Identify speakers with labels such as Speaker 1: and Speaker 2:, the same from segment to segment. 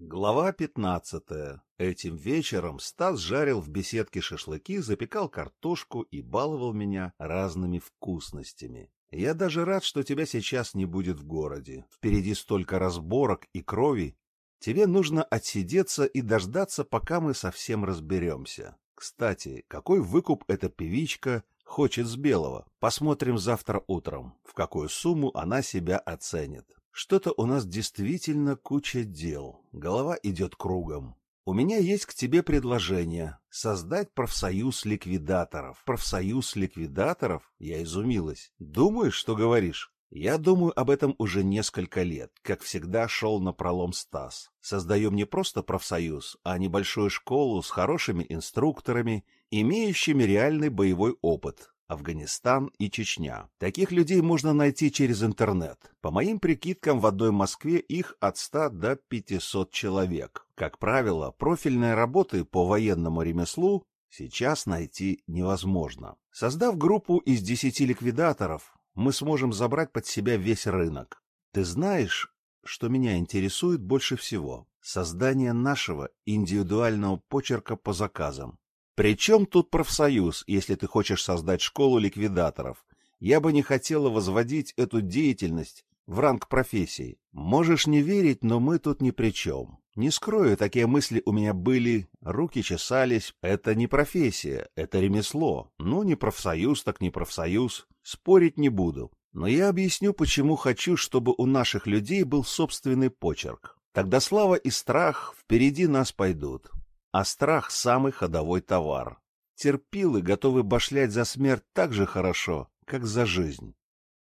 Speaker 1: Глава пятнадцатая. Этим вечером Стас жарил в беседке шашлыки, запекал картошку и баловал меня разными вкусностями. Я даже рад, что тебя сейчас не будет в городе. Впереди столько разборок и крови. Тебе нужно отсидеться и дождаться, пока мы совсем разберемся. Кстати, какой выкуп эта певичка хочет с белого? Посмотрим завтра утром, в какую сумму она себя оценит. Что-то у нас действительно куча дел. Голова идет кругом. У меня есть к тебе предложение. Создать профсоюз ликвидаторов. Профсоюз ликвидаторов? Я изумилась. Думаешь, что говоришь? Я думаю об этом уже несколько лет. Как всегда, шел на пролом Стас. Создаем не просто профсоюз, а небольшую школу с хорошими инструкторами, имеющими реальный боевой опыт. Афганистан и Чечня. Таких людей можно найти через интернет. По моим прикидкам, в одной Москве их от 100 до 500 человек. Как правило, профильные работы по военному ремеслу сейчас найти невозможно. Создав группу из 10 ликвидаторов, мы сможем забрать под себя весь рынок. Ты знаешь, что меня интересует больше всего? Создание нашего индивидуального почерка по заказам. Причем тут профсоюз, если ты хочешь создать школу ликвидаторов? Я бы не хотела возводить эту деятельность в ранг профессии. Можешь не верить, но мы тут ни при чем. Не скрою, такие мысли у меня были, руки чесались. Это не профессия, это ремесло. Ну, не профсоюз, так не профсоюз. Спорить не буду. Но я объясню, почему хочу, чтобы у наших людей был собственный почерк. Тогда слава и страх впереди нас пойдут. А страх — самый ходовой товар. Терпилы готовы башлять за смерть так же хорошо, как за жизнь.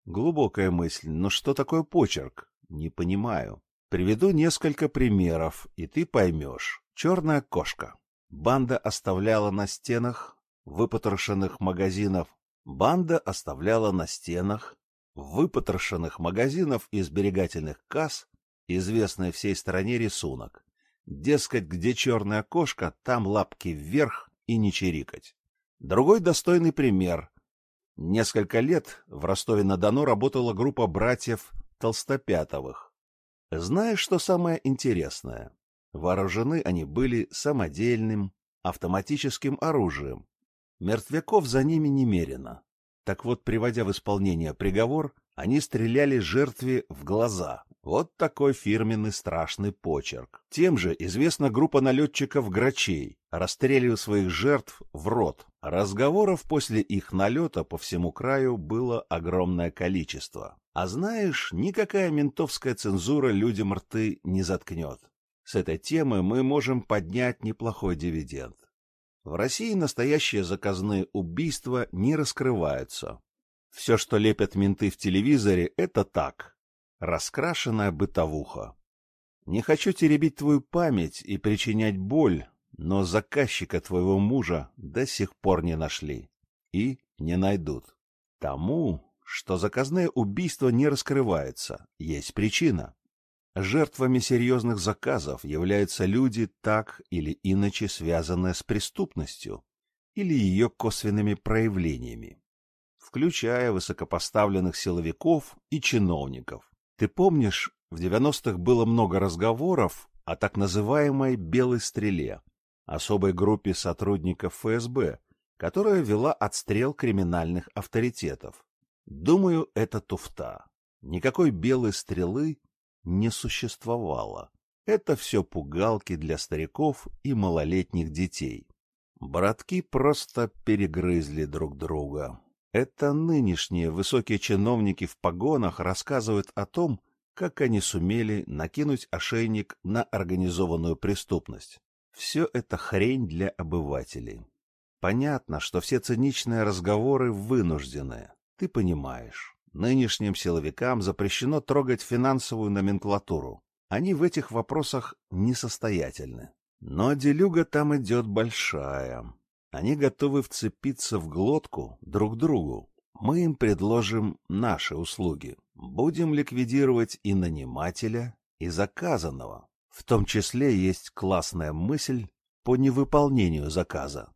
Speaker 1: Глубокая мысль, но что такое почерк? Не понимаю. Приведу несколько примеров, и ты поймешь. Черная кошка. Банда оставляла на стенах выпотрошенных магазинов. Банда оставляла на стенах выпотрошенных магазинов и сберегательных касс известный всей стране рисунок. Дескать, где черная кошка, там лапки вверх и не чирикать. Другой достойный пример. Несколько лет в Ростове-на-Дону работала группа братьев Толстопятовых. Знаешь, что самое интересное? Вооружены они были самодельным автоматическим оружием. Мертвяков за ними немерено. Так вот, приводя в исполнение приговор, они стреляли жертве в глаза. Вот такой фирменный страшный почерк. Тем же известна группа налетчиков «Грачей», расстреливая своих жертв в рот. Разговоров после их налета по всему краю было огромное количество. А знаешь, никакая ментовская цензура людям рты не заткнет. С этой темы мы можем поднять неплохой дивиденд. В России настоящие заказные убийства не раскрываются. Все, что лепят менты в телевизоре, это так. Раскрашенная бытовуха. Не хочу теребить твою память и причинять боль, но заказчика твоего мужа до сих пор не нашли. И не найдут. Тому, что заказное убийство не раскрывается, есть причина. Жертвами серьезных заказов являются люди, так или иначе связанные с преступностью или ее косвенными проявлениями включая высокопоставленных силовиков и чиновников. Ты помнишь, в 90-х было много разговоров о так называемой «белой стреле», особой группе сотрудников ФСБ, которая вела отстрел криминальных авторитетов. Думаю, это туфта. Никакой белой стрелы не существовало. Это все пугалки для стариков и малолетних детей. Братки просто перегрызли друг друга. Это нынешние высокие чиновники в погонах рассказывают о том, как они сумели накинуть ошейник на организованную преступность. Все это хрень для обывателей. Понятно, что все циничные разговоры вынуждены. Ты понимаешь, нынешним силовикам запрещено трогать финансовую номенклатуру. Они в этих вопросах несостоятельны. Но делюга там идет большая. Они готовы вцепиться в глотку друг другу. Мы им предложим наши услуги. Будем ликвидировать и нанимателя, и заказанного. В том числе есть классная мысль по невыполнению заказа.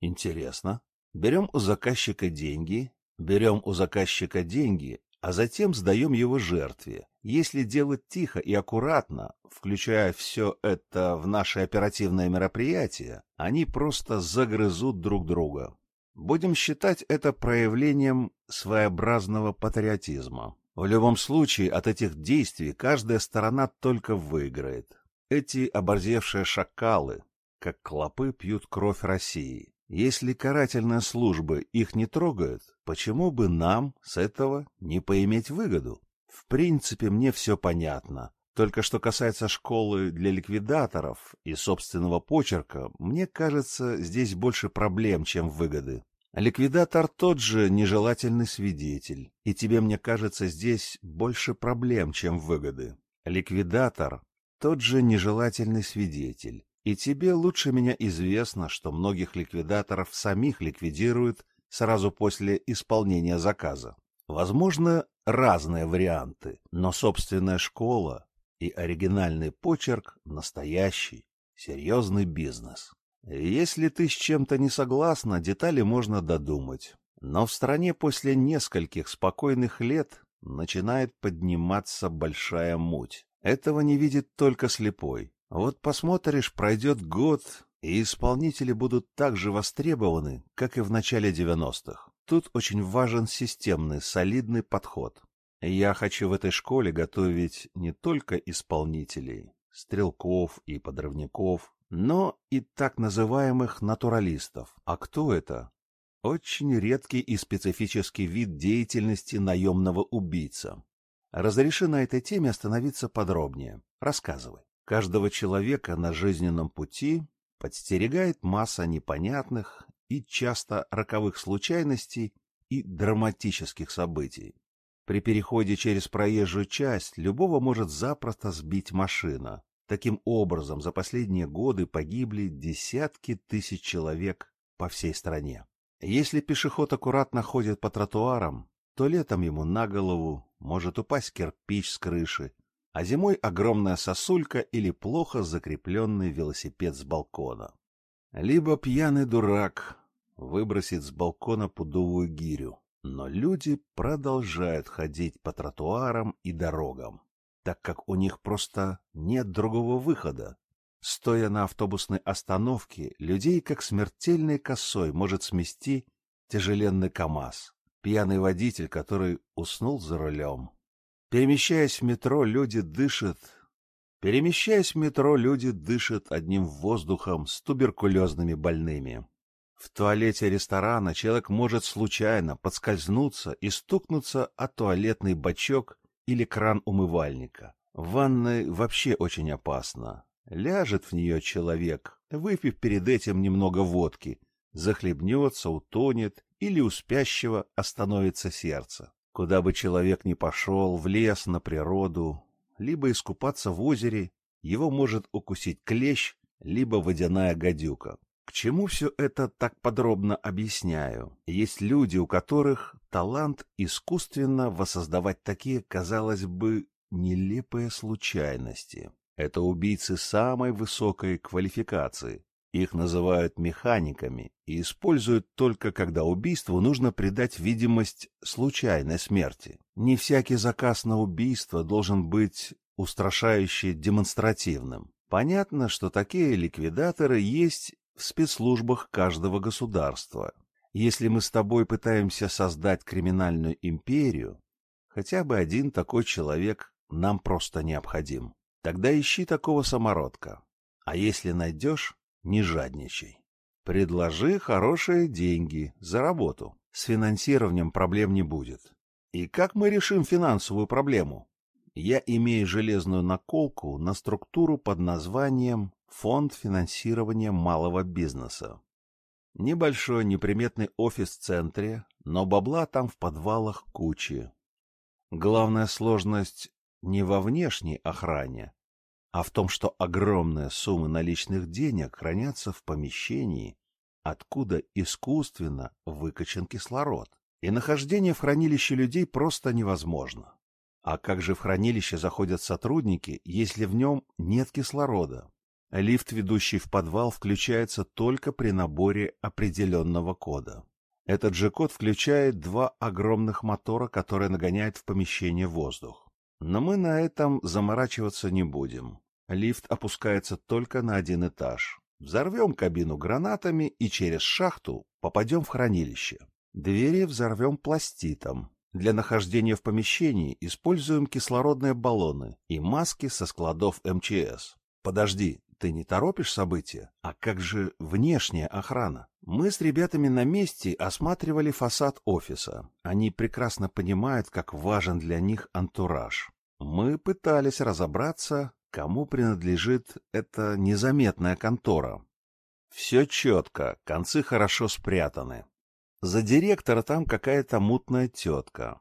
Speaker 1: Интересно. Берем у заказчика деньги, берем у заказчика деньги, а затем сдаем его жертве. Если делать тихо и аккуратно, включая все это в наши оперативные мероприятия, они просто загрызут друг друга. Будем считать это проявлением своеобразного патриотизма. В любом случае, от этих действий каждая сторона только выиграет. Эти оборзевшие шакалы, как клопы, пьют кровь России. Если карательные службы их не трогают, почему бы нам с этого не поиметь выгоду? В принципе, мне все понятно. Только что касается школы для ликвидаторов и собственного почерка, мне кажется, здесь больше проблем, чем выгоды. Ликвидатор тот же нежелательный свидетель, и тебе, мне кажется, здесь больше проблем, чем выгоды. Ликвидатор тот же нежелательный свидетель, и тебе лучше меня известно, что многих ликвидаторов самих ликвидируют сразу после исполнения заказа. Возможно, разные варианты, но собственная школа и оригинальный почерк — настоящий, серьезный бизнес. Если ты с чем-то не согласна, детали можно додумать. Но в стране после нескольких спокойных лет начинает подниматься большая муть. Этого не видит только слепой. Вот посмотришь, пройдет год, и исполнители будут так же востребованы, как и в начале 90-х. Тут очень важен системный, солидный подход. Я хочу в этой школе готовить не только исполнителей, стрелков и подрывников, но и так называемых натуралистов. А кто это? Очень редкий и специфический вид деятельности наемного убийца. Разреши на этой теме остановиться подробнее. Рассказывай. Каждого человека на жизненном пути подстерегает масса непонятных и часто роковых случайностей и драматических событий. При переходе через проезжую часть любого может запросто сбить машина. Таким образом, за последние годы погибли десятки тысяч человек по всей стране. Если пешеход аккуратно ходит по тротуарам, то летом ему на голову может упасть кирпич с крыши, а зимой огромная сосулька или плохо закрепленный велосипед с балкона. Либо пьяный дурак выбросит с балкона пудовую гирю, но люди продолжают ходить по тротуарам и дорогам, так как у них просто нет другого выхода. Стоя на автобусной остановке, людей как смертельной косой может смести тяжеленный КАМАЗ, пьяный водитель, который уснул за рулем. Перемещаясь в метро, люди дышат Перемещаясь в метро, люди дышат одним воздухом с туберкулезными больными. В туалете ресторана человек может случайно подскользнуться и стукнуться о туалетный бачок или кран умывальника. В ванной вообще очень опасно. Ляжет в нее человек, выпив перед этим немного водки, захлебнется, утонет или у спящего остановится сердце. Куда бы человек ни пошел, в лес, на природу, либо искупаться в озере, его может укусить клещ, либо водяная гадюка. К чему все это так подробно объясняю? Есть люди, у которых талант искусственно воссоздавать такие, казалось бы, нелепые случайности. Это убийцы самой высокой квалификации. Их называют механиками и используют только когда убийству нужно придать видимость случайной смерти. Не всякий заказ на убийство должен быть устрашающе демонстративным. Понятно, что такие ликвидаторы есть в спецслужбах каждого государства. Если мы с тобой пытаемся создать криминальную империю, хотя бы один такой человек нам просто необходим. Тогда ищи такого самородка. А если найдешь, не жадничай. Предложи хорошие деньги за работу. С финансированием проблем не будет. И как мы решим финансовую проблему? Я имею железную наколку на структуру под названием «Фонд финансирования малого бизнеса». Небольшой неприметный офис в центре, но бабла там в подвалах кучи. Главная сложность не во внешней охране, а в том, что огромные суммы наличных денег хранятся в помещении, откуда искусственно выкачан кислород. И нахождение в хранилище людей просто невозможно. А как же в хранилище заходят сотрудники, если в нем нет кислорода? Лифт, ведущий в подвал, включается только при наборе определенного кода. Этот же код включает два огромных мотора, которые нагоняют в помещение воздух. Но мы на этом заморачиваться не будем. Лифт опускается только на один этаж. Взорвем кабину гранатами и через шахту попадем в хранилище. Двери взорвем пластитом. Для нахождения в помещении используем кислородные баллоны и маски со складов МЧС. Подожди, ты не торопишь события? А как же внешняя охрана? Мы с ребятами на месте осматривали фасад офиса. Они прекрасно понимают, как важен для них антураж. Мы пытались разобраться, кому принадлежит эта незаметная контора. Все четко, концы хорошо спрятаны. За директора там какая-то мутная тетка.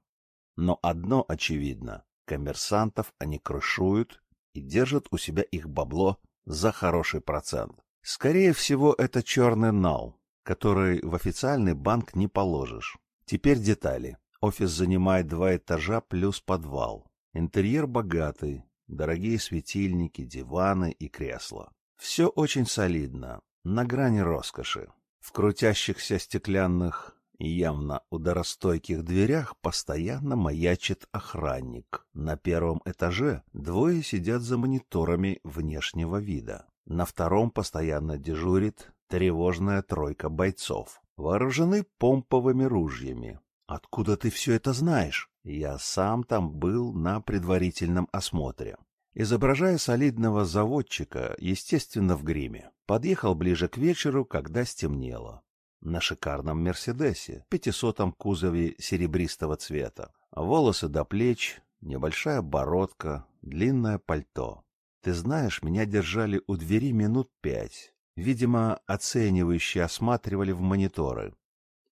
Speaker 1: Но одно очевидно — коммерсантов они крышуют и держат у себя их бабло за хороший процент. Скорее всего, это черный нал, который в официальный банк не положишь. Теперь детали. Офис занимает два этажа плюс подвал. Интерьер богатый, дорогие светильники, диваны и кресла. Все очень солидно, на грани роскоши. В крутящихся стеклянных явно ударостойких дверях постоянно маячит охранник. На первом этаже двое сидят за мониторами внешнего вида. На втором постоянно дежурит тревожная тройка бойцов. Вооружены помповыми ружьями. Откуда ты все это знаешь? Я сам там был на предварительном осмотре. Изображая солидного заводчика, естественно, в гриме, подъехал ближе к вечеру, когда стемнело на шикарном «Мерседесе», пятисотом кузове серебристого цвета. Волосы до плеч, небольшая бородка, длинное пальто. Ты знаешь, меня держали у двери минут пять. Видимо, оценивающие осматривали в мониторы.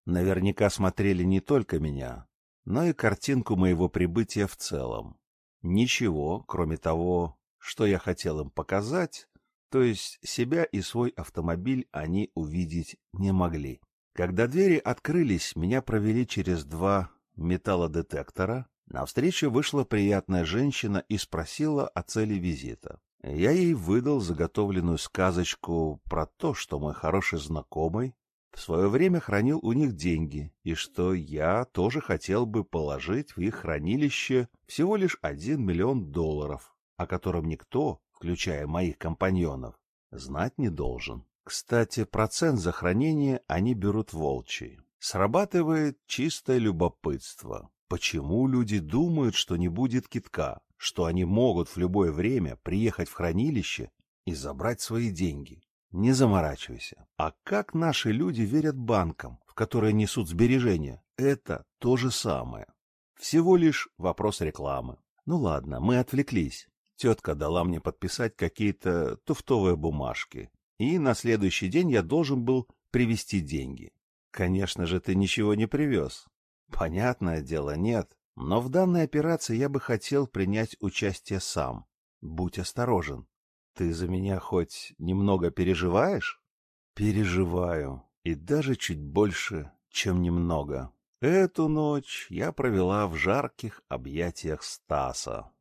Speaker 1: Наверняка смотрели не только меня, но и картинку моего прибытия в целом. Ничего, кроме того, что я хотел им показать, то есть себя и свой автомобиль они увидеть не могли. Когда двери открылись, меня провели через два металлодетектора. Навстречу вышла приятная женщина и спросила о цели визита. Я ей выдал заготовленную сказочку про то, что мой хороший знакомый в свое время хранил у них деньги, и что я тоже хотел бы положить в их хранилище всего лишь один миллион долларов, о котором никто, включая моих компаньонов, знать не должен. Кстати, процент за хранение они берут волчий. Срабатывает чистое любопытство. Почему люди думают, что не будет китка, что они могут в любое время приехать в хранилище и забрать свои деньги? Не заморачивайся. А как наши люди верят банкам, в которые несут сбережения? Это то же самое. Всего лишь вопрос рекламы. Ну ладно, мы отвлеклись. Тетка дала мне подписать какие-то туфтовые бумажки. И на следующий день я должен был привезти деньги. Конечно же, ты ничего не привез. Понятное дело, нет. Но в данной операции я бы хотел принять участие сам. Будь осторожен. Ты за меня хоть немного переживаешь? Переживаю. И даже чуть больше, чем немного. Эту ночь я провела в жарких объятиях Стаса.